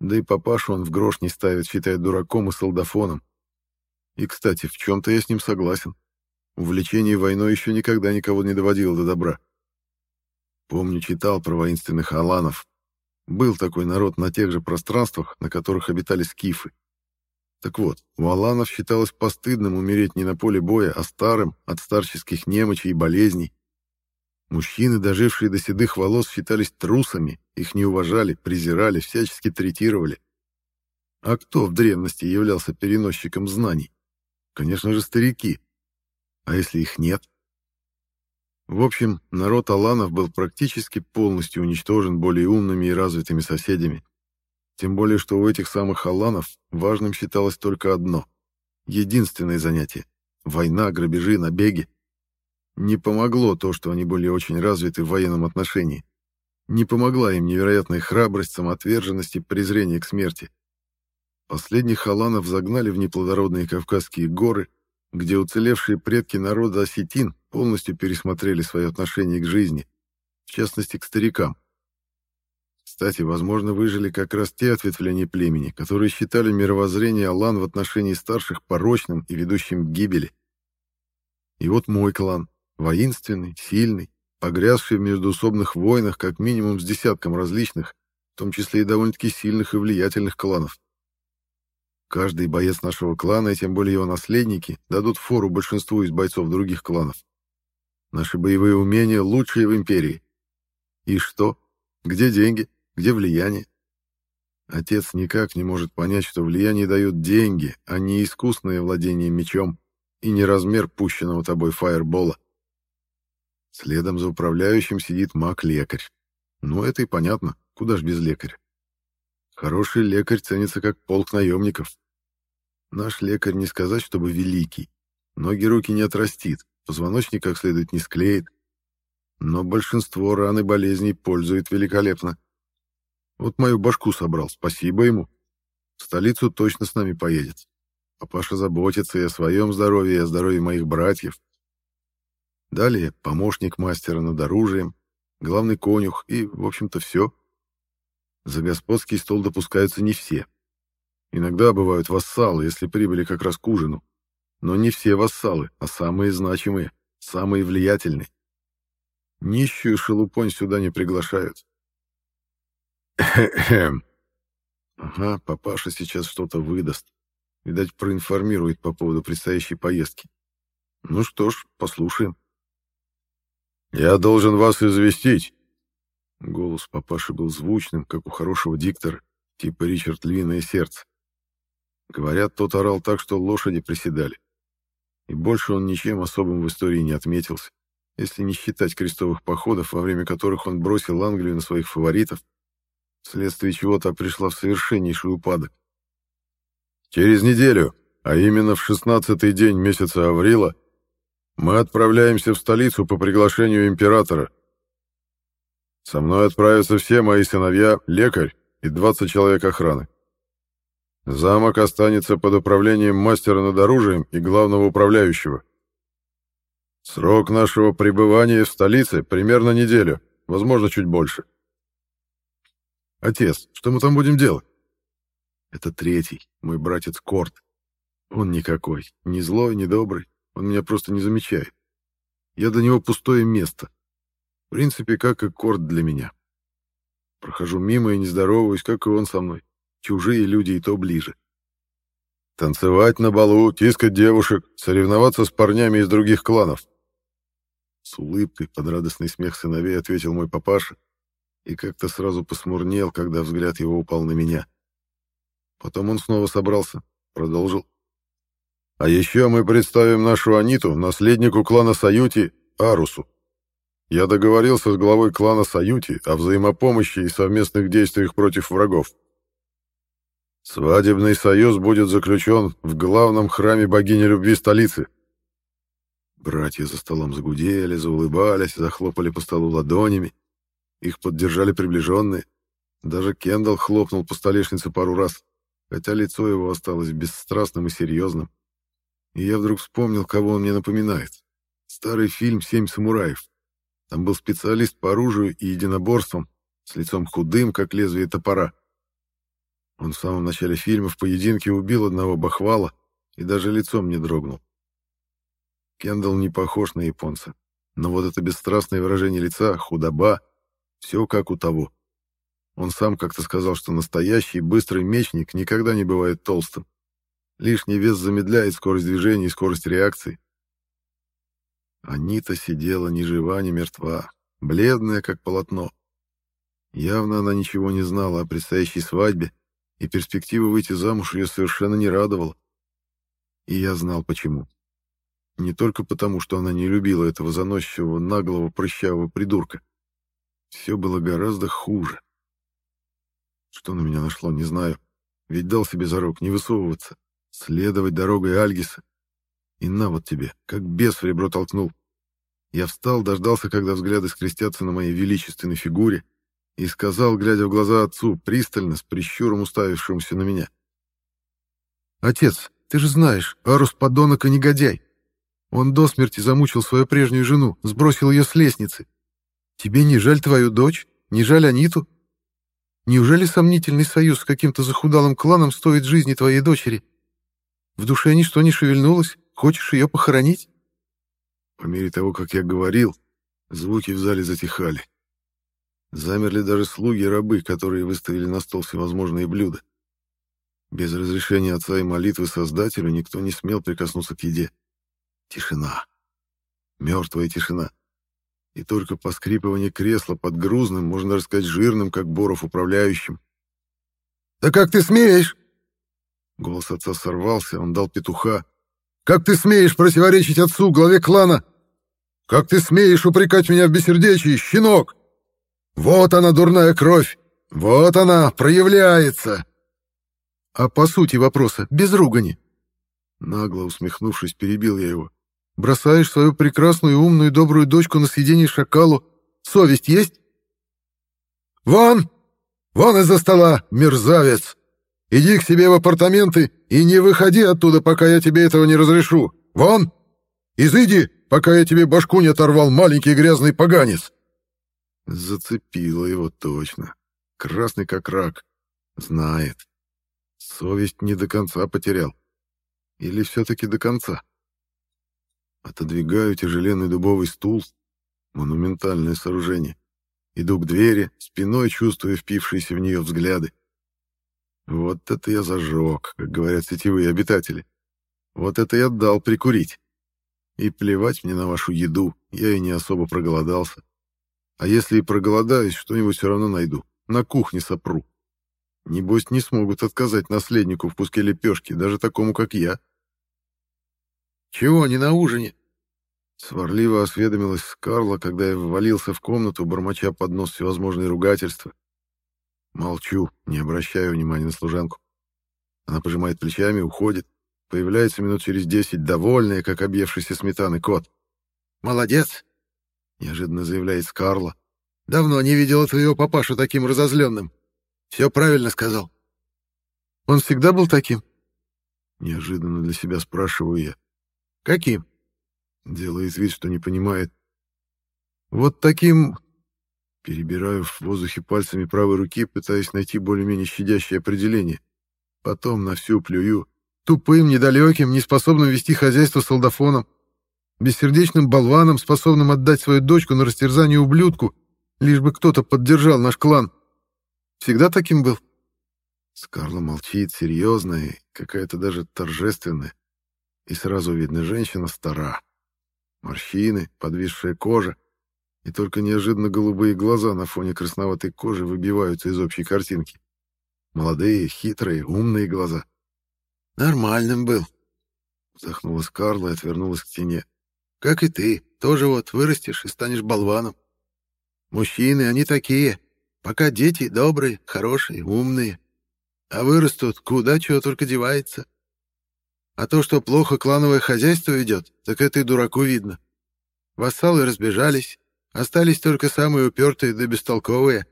Да и папашу он в грош не ставит, считает дураком и солдафоном. И, кстати, в чем-то я с ним согласен. Увлечение войной еще никогда никого не доводило до добра. Помню, читал про воинственных аланов. Был такой народ на тех же пространствах, на которых обитали скифы. Так вот, у аланов считалось постыдным умереть не на поле боя, а старым, от старческих немочей и болезней. Мужчины, дожившие до седых волос, считались трусами, их не уважали, презирали, всячески третировали. А кто в древности являлся переносчиком знаний? Конечно же, старики. А если их нет? В общем, народ Аланов был практически полностью уничтожен более умными и развитыми соседями. Тем более, что у этих самых Аланов важным считалось только одно. Единственное занятие — война, грабежи, набеги. Не помогло то, что они были очень развиты в военном отношении. Не помогла им невероятная храбрость, самоотверженность и презрение к смерти. Последних Аланов загнали в неплодородные Кавказские горы, где уцелевшие предки народа осетин полностью пересмотрели свое отношение к жизни, в частности, к старикам. Кстати, возможно, выжили как раз те ответвления племени, которые считали мировоззрение Алан в отношении старших порочным и ведущим к гибели. И вот мой клан, воинственный, сильный, погрязший в междуусобных войнах как минимум с десятком различных, в том числе и довольно-таки сильных и влиятельных кланов. Каждый боец нашего клана, и тем более его наследники, дадут фору большинству из бойцов других кланов. Наши боевые умения лучшие в империи. И что? Где деньги? Где влияние? Отец никак не может понять, что влияние дают деньги, а не искусное владение мечом и не размер пущенного тобой фаербола. Следом за управляющим сидит маг-лекарь. Ну, это и понятно, куда ж без лекаря. Хороший лекарь ценится как полк наемников. Наш лекарь не сказать, чтобы великий. Ноги руки не отрастит, позвоночник как следует не склеит. Но большинство ран и болезней пользует великолепно. Вот мою башку собрал, спасибо ему. В столицу точно с нами поедет. Папаша заботится и о своем здоровье, и о здоровье моих братьев. Далее помощник мастера над оружием, главный конюх и, в общем-то, все. За господский стол допускаются не все. Иногда бывают вассалы, если прибыли как раз к ужину. Но не все вассалы, а самые значимые, самые влиятельные. Нищую шелупонь сюда не приглашают. Ага, папаша сейчас что-то выдаст. Видать, проинформирует по поводу предстоящей поездки. Ну что ж, послушаем. «Я должен вас известить». Голос папаши был звучным, как у хорошего диктора, типа Ричард Львиное Сердце. Говорят, тот орал так, что лошади приседали. И больше он ничем особым в истории не отметился, если не считать крестовых походов, во время которых он бросил Англию на своих фаворитов, вследствие чего та пришла в совершеннейший упадок. «Через неделю, а именно в шестнадцатый день месяца Аврила, мы отправляемся в столицу по приглашению императора. Со мной отправятся все мои сыновья, лекарь и 20 человек охраны. Замок останется под управлением мастера над оружием и главного управляющего. Срок нашего пребывания в столице примерно неделю, возможно, чуть больше. Отец, что мы там будем делать? Это третий, мой братец Корт. Он никакой, ни злой, ни добрый. Он меня просто не замечает. Я для него пустое место. В принципе, как и Корт для меня. Прохожу мимо и не здороваюсь, как и он со мной. Чужие люди и то ближе. Танцевать на балу, тискать девушек, соревноваться с парнями из других кланов. С улыбкой под радостный смех сыновей ответил мой папаша и как-то сразу посмурнел, когда взгляд его упал на меня. Потом он снова собрался, продолжил. А еще мы представим нашу Аниту наследнику клана Саюти Арусу. Я договорился с главой клана Саюти о взаимопомощи и совместных действиях против врагов. Свадебный союз будет заключен в главном храме богини любви столицы. Братья за столом загудели, заулыбались, захлопали по столу ладонями. Их поддержали приближенные. Даже Кендалл хлопнул по столешнице пару раз, хотя лицо его осталось бесстрастным и серьезным. И я вдруг вспомнил, кого он мне напоминает. Старый фильм «Семь самураев». Там был специалист по оружию и единоборствам, с лицом худым, как лезвие топора. Он в самом начале фильма в поединке убил одного бахвала и даже лицом не дрогнул. Кендалл не похож на японца, но вот это бесстрастное выражение лица, худоба, все как у того. Он сам как-то сказал, что настоящий быстрый мечник никогда не бывает толстым. Лишний вес замедляет скорость движения и скорость реакции. Анита сидела ни жива, ни мертва, бледная, как полотно. Явно она ничего не знала о предстоящей свадьбе, и перспектива выйти замуж ее совершенно не радовала. И я знал, почему. Не только потому, что она не любила этого заносчивого, наглого, прыщавого придурка. Все было гораздо хуже. Что на меня нашло, не знаю. Ведь дал себе зарок не высовываться следовать дорогой Альгиса. И на вот тебе, как бес в ребро толкнул. Я встал, дождался, когда взгляды скрестятся на моей величественной фигуре, и сказал, глядя в глаза отцу, пристально, с прищуром уставившемуся на меня. «Отец, ты же знаешь, Арус — подонок и негодяй. Он до смерти замучил свою прежнюю жену, сбросил ее с лестницы. Тебе не жаль твою дочь? Не жаль Аниту? Неужели сомнительный союз с каким-то захудалым кланом стоит жизни твоей дочери?» В душе ничто не шевельнулось. Хочешь ее похоронить?» По мере того, как я говорил, звуки в зале затихали. Замерли даже слуги и рабы, которые выставили на стол всевозможные блюда. Без разрешения отца и молитвы Создателю никто не смел прикоснуться к еде. Тишина. Мертвая тишина. И только поскрипывание кресла под грузным, можно даже сказать, жирным, как Боров, управляющим. «Да как ты смеешь?» Голос отца сорвался, он дал петуха. «Как ты смеешь противоречить отцу, главе клана? Как ты смеешь упрекать меня в бессердечии, щенок? Вот она, дурная кровь! Вот она, проявляется!» «А по сути вопроса, без ругани!» Нагло усмехнувшись, перебил я его. «Бросаешь свою прекрасную, умную, добрую дочку на съедение шакалу. Совесть есть?» «Вон! Вон из-за стола, мерзавец!» Иди к себе в апартаменты и не выходи оттуда, пока я тебе этого не разрешу. Вон! Изыди, пока я тебе башку не оторвал, маленький грязный поганец!» Зацепило его точно. Красный как рак. Знает. Совесть не до конца потерял. Или все-таки до конца? Отодвигаю тяжеленный дубовый стул. Монументальное сооружение. Иду к двери, спиной чувствуя впившиеся в нее взгляды. Вот это я зажег, как говорят сетевые обитатели. Вот это я дал прикурить. И плевать мне на вашу еду, я и не особо проголодался. А если и проголодаюсь, что-нибудь все равно найду. На кухне сопру. Небось, не смогут отказать наследнику в куске лепешки, даже такому, как я. «Чего, не на ужине?» Сварливо осведомилась Скарла, когда я ввалился в комнату, бормоча под нос всевозможные ругательства. Молчу, не обращаю внимания на служанку. Она пожимает плечами, уходит. Появляется минут через десять, довольная, как объевшийся сметаны кот. «Молодец!» — неожиданно заявляет Скарла. «Давно не видела твоего папашу таким разозленным. Все правильно сказал». «Он всегда был таким?» Неожиданно для себя спрашиваю я. «Каким?» Делает вид, что не понимает. «Вот таким Перебираю в воздухе пальцами правой руки, пытаясь найти более-менее щадящее определение. Потом на всю плюю. Тупым, недалеким, неспособным вести хозяйство солдафоном. Бессердечным болваном, способным отдать свою дочку на растерзание ублюдку, лишь бы кто-то поддержал наш клан. Всегда таким был? Скарла молчит, серьезная, какая-то даже торжественная. И сразу видно, женщина стара. Морщины, подвисшая кожа, и только неожиданно голубые глаза на фоне красноватой кожи выбиваются из общей картинки. Молодые, хитрые, умные глаза. «Нормальным был», — вздохнула Скарла и отвернулась к стене. «Как и ты, тоже вот вырастешь и станешь болваном. Мужчины, они такие, пока дети добрые, хорошие, умные. А вырастут, куда чего только девается. А то, что плохо клановое хозяйство идет, так это и дураку видно. Вассалы разбежались, остались только самые упертые да бестолковые.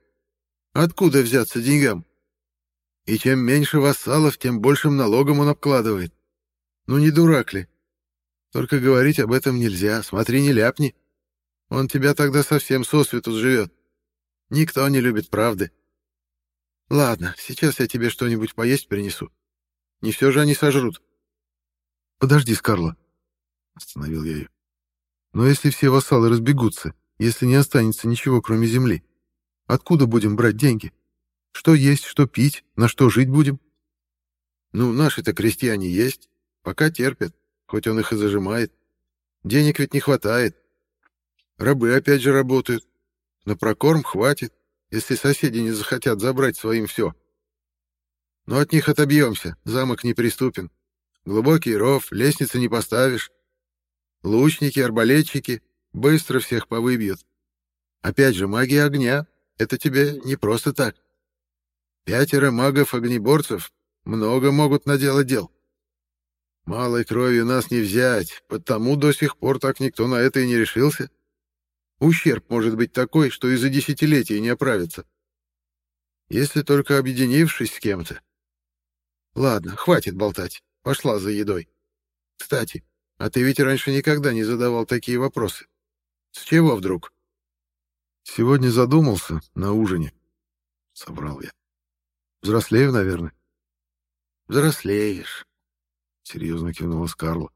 Откуда взяться деньгам? И чем меньше вассалов, тем большим налогом он обкладывает. Ну не дурак ли? Только говорить об этом нельзя, смотри, не ляпни. Он тебя тогда совсем сосвету живет. Никто не любит правды. Ладно, сейчас я тебе что-нибудь поесть принесу. Не все же они сожрут. Подожди, Скарла. Остановил я ее. Но если все вассалы разбегутся, если не останется ничего, кроме земли, откуда будем брать деньги? Что есть, что пить, на что жить будем? Ну, наши-то крестьяне есть, пока терпят, хоть он их и зажимает. Денег ведь не хватает. Рабы опять же работают. На прокорм хватит если соседи не захотят забрать своим все. Но от них отобьемся, замок неприступен. Глубокий ров, лестницы не поставишь. Лучники, арбалетчики быстро всех повыбьют. Опять же, магия огня — это тебе не просто так. Пятеро магов-огнеборцев много могут наделать дел. Малой кровью нас не взять, потому до сих пор так никто на это и не решился. Ущерб может быть такой, что и за десятилетия не оправится. Если только объединившись с кем-то. Ладно, хватит болтать. Пошла за едой. Кстати, а ты ведь раньше никогда не задавал такие вопросы. С чего вдруг? Сегодня задумался на ужине. Собрал я. Взрослею, наверное. Взрослеешь. Серьезно кивнула Скарла.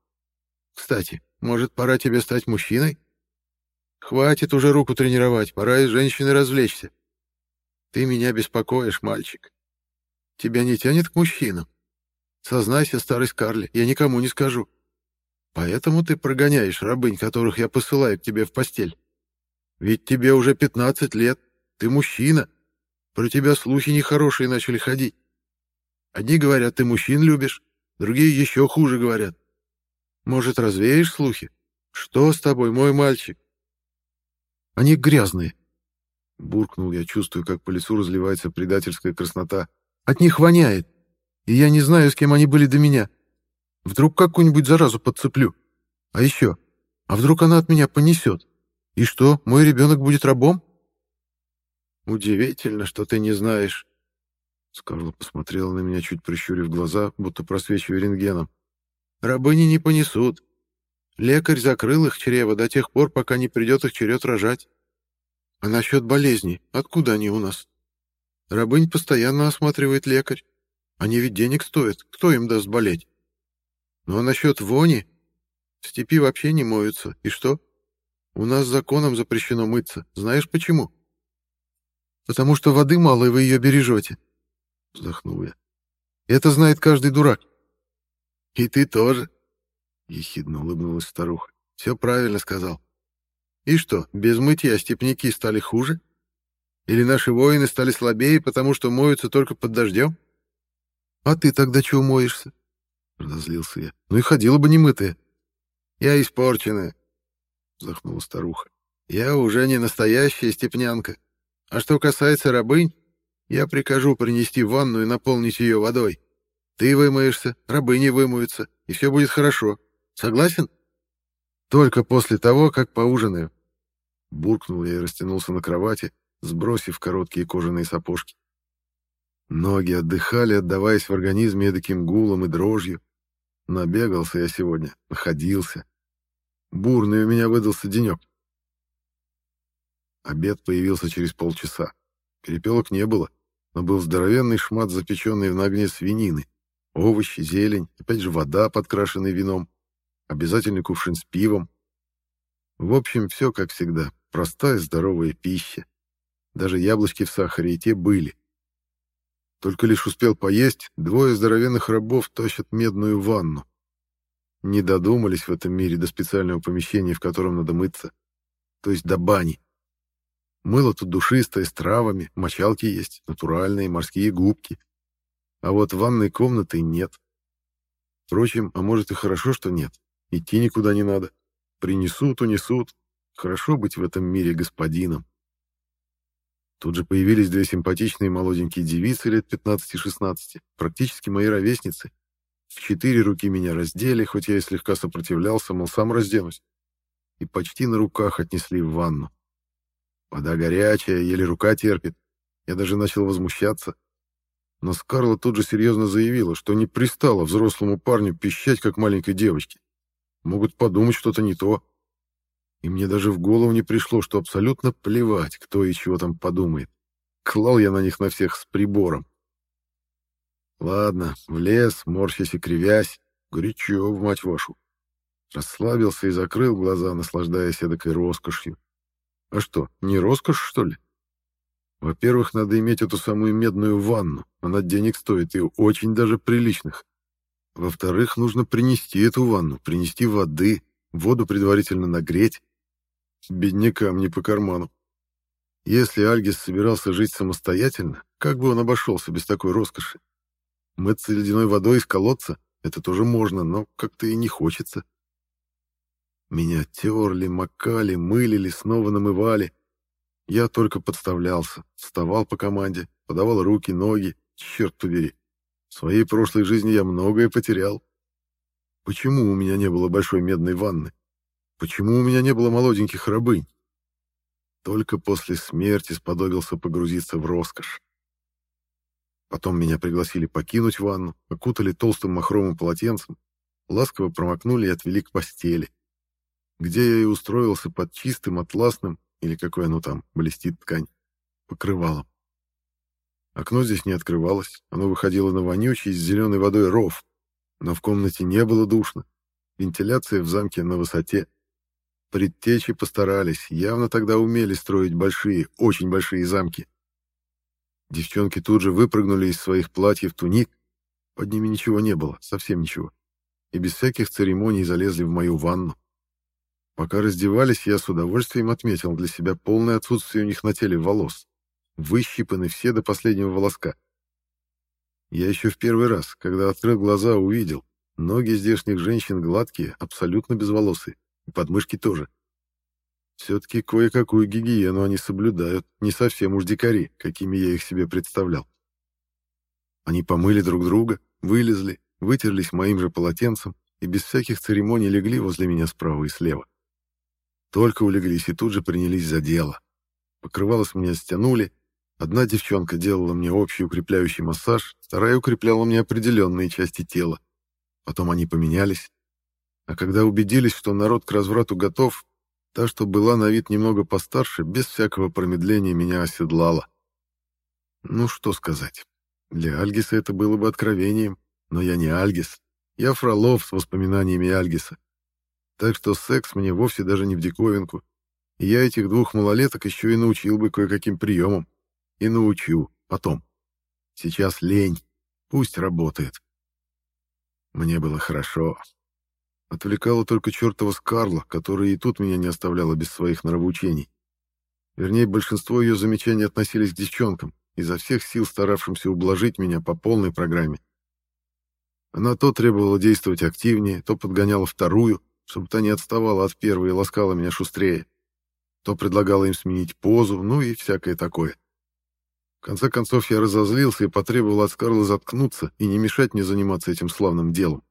Кстати, может, пора тебе стать мужчиной? Хватит уже руку тренировать, пора и женщины развлечься. Ты меня беспокоишь, мальчик. Тебя не тянет к мужчинам? Сознайся, старый Скарли, я никому не скажу. Поэтому ты прогоняешь рабынь, которых я посылаю к тебе в постель. Ведь тебе уже 15 лет, ты мужчина. Про тебя слухи нехорошие начали ходить. Одни говорят, ты мужчин любишь, другие еще хуже говорят. Может, развеешь слухи? Что с тобой, мой мальчик? Они грязные. Буркнул я, чувствую, как по лицу разливается предательская краснота. От них воняет. И я не знаю, с кем они были до меня. Вдруг какую-нибудь заразу подцеплю. А еще, а вдруг она от меня понесет? И что, мой ребенок будет рабом? Удивительно, что ты не знаешь. Скарла посмотрела на меня, чуть прищурив глаза, будто просвечивая рентгеном. Рабыни не понесут. Лекарь закрыл их чрево до тех пор, пока не придет их черед рожать. А насчет болезней, откуда они у нас? Рабынь постоянно осматривает лекарь. Они ведь денег стоят, кто им даст болеть? Ну а насчет вони? В степи вообще не моются. И что? У нас законом запрещено мыться. Знаешь почему? Потому что воды мало, и вы ее бережете. Вздохнул я. Это знает каждый дурак. И ты тоже. — ехидно улыбнулась старуха. «Все правильно сказал. И что, без мытья степняки стали хуже? Или наши воины стали слабее, потому что моются только под дождем? А ты тогда чего моешься?» — разозлился я. «Ну и ходила бы немытая». «Я испорченная», — вздохнула старуха. «Я уже не настоящая степнянка. А что касается рабынь, я прикажу принести ванну и наполнить ее водой. Ты вымоешься, рабыни вымоются, и все будет хорошо». Согласен? Только после того, как поужинаю. Буркнул я и растянулся на кровати, сбросив короткие кожаные сапожки. Ноги отдыхали, отдаваясь в организме эдаким гулом и дрожью. Набегался я сегодня, находился. Бурный у меня выдался денек. Обед появился через полчаса. Перепелок не было, но был здоровенный шмат запеченной в огне свинины, овощи, зелень, опять же вода, подкрашенная вином обязательный кувшин с пивом. В общем, все как всегда, простая здоровая пища. Даже яблочки в сахаре и те были. Только лишь успел поесть, двое здоровенных рабов тащат медную ванну. Не додумались в этом мире до специального помещения, в котором надо мыться. То есть до бани. Мыло тут душистое, с травами, мочалки есть, натуральные, морские губки. А вот ванной комнаты нет. Впрочем, а может и хорошо, что нет. Идти никуда не надо. Принесут, унесут. Хорошо быть в этом мире господином. Тут же появились две симпатичные молоденькие девицы лет 15-16, практически мои ровесницы. В четыре руки меня раздели, хоть я и слегка сопротивлялся, мол, сам разденусь. И почти на руках отнесли в ванну. Вода горячая, еле рука терпит. Я даже начал возмущаться. Но Скарла тут же серьезно заявила, что не пристало взрослому парню пищать, как маленькой девочке. Могут подумать что-то не то. И мне даже в голову не пришло, что абсолютно плевать, кто и чего там подумает. Клал я на них на всех с прибором. Ладно, в лес, морщась и кривясь, горячо, в мать вашу. Расслабился и закрыл глаза, наслаждаясь эдакой роскошью. А что, не роскошь, что ли? Во-первых, надо иметь эту самую медную ванну. Она денег стоит и очень даже приличных. Во-вторых, нужно принести эту ванну, принести воды, воду предварительно нагреть. Беднякам не по карману. Если Альгис собирался жить самостоятельно, как бы он обошелся без такой роскоши? Мыться ледяной водой из колодца — это тоже можно, но как-то и не хочется. Меня терли, макали, мылили, снова намывали. Я только подставлялся, вставал по команде, подавал руки, ноги, черт побери. В своей прошлой жизни я многое потерял. Почему у меня не было большой медной ванны? Почему у меня не было молоденьких рабынь? Только после смерти сподобился погрузиться в роскошь. Потом меня пригласили покинуть ванну, окутали толстым махровым полотенцем, ласково промокнули и отвели к постели, где я и устроился под чистым, атласным, или какой оно там, блестит ткань, покрывалом. Окно здесь не открывалось, оно выходило на вонючий с зеленой водой ров, но в комнате не было душно. Вентиляция в замке на высоте. Предтечи постарались, явно тогда умели строить большие, очень большие замки. Девчонки тут же выпрыгнули из своих платьев туник. Под ними ничего не было, совсем ничего. И без всяких церемоний залезли в мою ванну. Пока раздевались, я с удовольствием отметил для себя полное отсутствие у них на теле волос. Выщипаны все до последнего волоска. Я еще в первый раз, когда открыл глаза, увидел. Ноги здешних женщин гладкие, абсолютно безволосые. И подмышки тоже. Все-таки кое-какую гигиену они соблюдают, не совсем уж дикари, какими я их себе представлял. Они помыли друг друга, вылезли, вытерлись моим же полотенцем и без всяких церемоний легли возле меня справа и слева. Только улеглись и тут же принялись за дело. Покрывало с меня стянули, одна девчонка делала мне общий укрепляющий массаж, вторая укрепляла мне определенные части тела. Потом они поменялись. А когда убедились, что народ к разврату готов, Та, что была на вид немного постарше, без всякого промедления меня оседлала. Ну, что сказать. Для Альгиса это было бы откровением, но я не Альгис. Я Фролов с воспоминаниями Альгиса. Так что секс мне вовсе даже не в диковинку. И я этих двух малолеток еще и научил бы кое-каким приемам. И научу. Потом. Сейчас лень. Пусть работает. Мне было хорошо. Отвлекала только чертова Скарла, которая и тут меня не оставляла без своих нравоучений. Вернее, большинство ее замечаний относились к девчонкам, изо всех сил старавшимся ублажить меня по полной программе. Она то требовала действовать активнее, то подгоняла вторую, чтобы та не отставала от первой и ласкала меня шустрее, то предлагала им сменить позу, ну и всякое такое. В конце концов, я разозлился и потребовал от Скарла заткнуться и не мешать мне заниматься этим славным делом.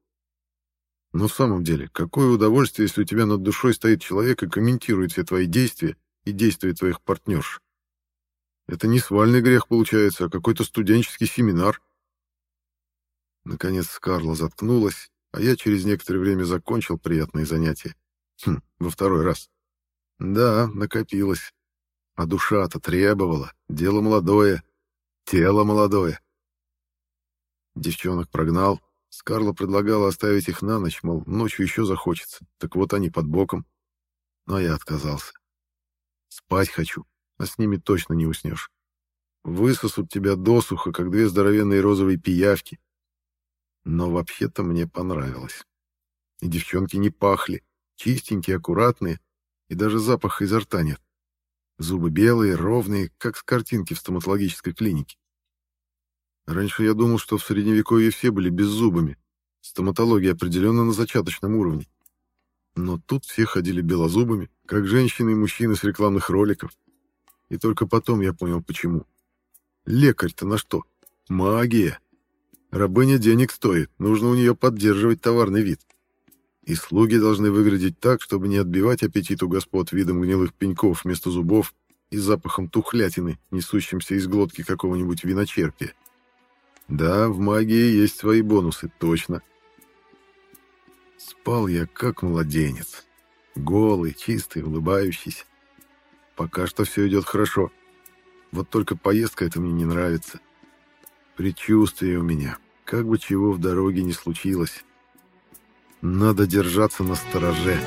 Но в самом деле, какое удовольствие, если у тебя над душой стоит человек и комментирует все твои действия и действия твоих партнерш. Это не свальный грех получается, а какой-то студенческий семинар. Наконец Карла заткнулась, а я через некоторое время закончил приятные занятия. Хм, во второй раз. Да, накопилось. А душа-то требовала. Дело молодое. Тело молодое. Девчонок прогнал, Скарла предлагала оставить их на ночь, мол, ночью еще захочется. Так вот они под боком. Но я отказался. Спать хочу, а с ними точно не уснешь. высосут тебя досуха, как две здоровенные розовые пиявки. Но вообще-то мне понравилось. И девчонки не пахли, чистенькие, аккуратные, и даже запаха изо рта нет. Зубы белые, ровные, как с картинки в стоматологической клинике. Раньше я думал, что в Средневековье все были беззубыми. Стоматология определенно на зачаточном уровне. Но тут все ходили белозубыми, как женщины и мужчины с рекламных роликов. И только потом я понял, почему. Лекарь-то на что? Магия. Рабыня денег стоит, нужно у нее поддерживать товарный вид. И слуги должны выглядеть так, чтобы не отбивать аппетит у господ видом гнилых пеньков вместо зубов и запахом тухлятины, несущимся из глотки какого-нибудь виночерпия. Да, в магии есть свои бонусы, точно. Спал я как младенец. Голый, чистый, улыбающийся. Пока что все идет хорошо. Вот только поездка это мне не нравится. Предчувствие у меня, как бы чего в дороге не случилось. Надо держаться на стороже.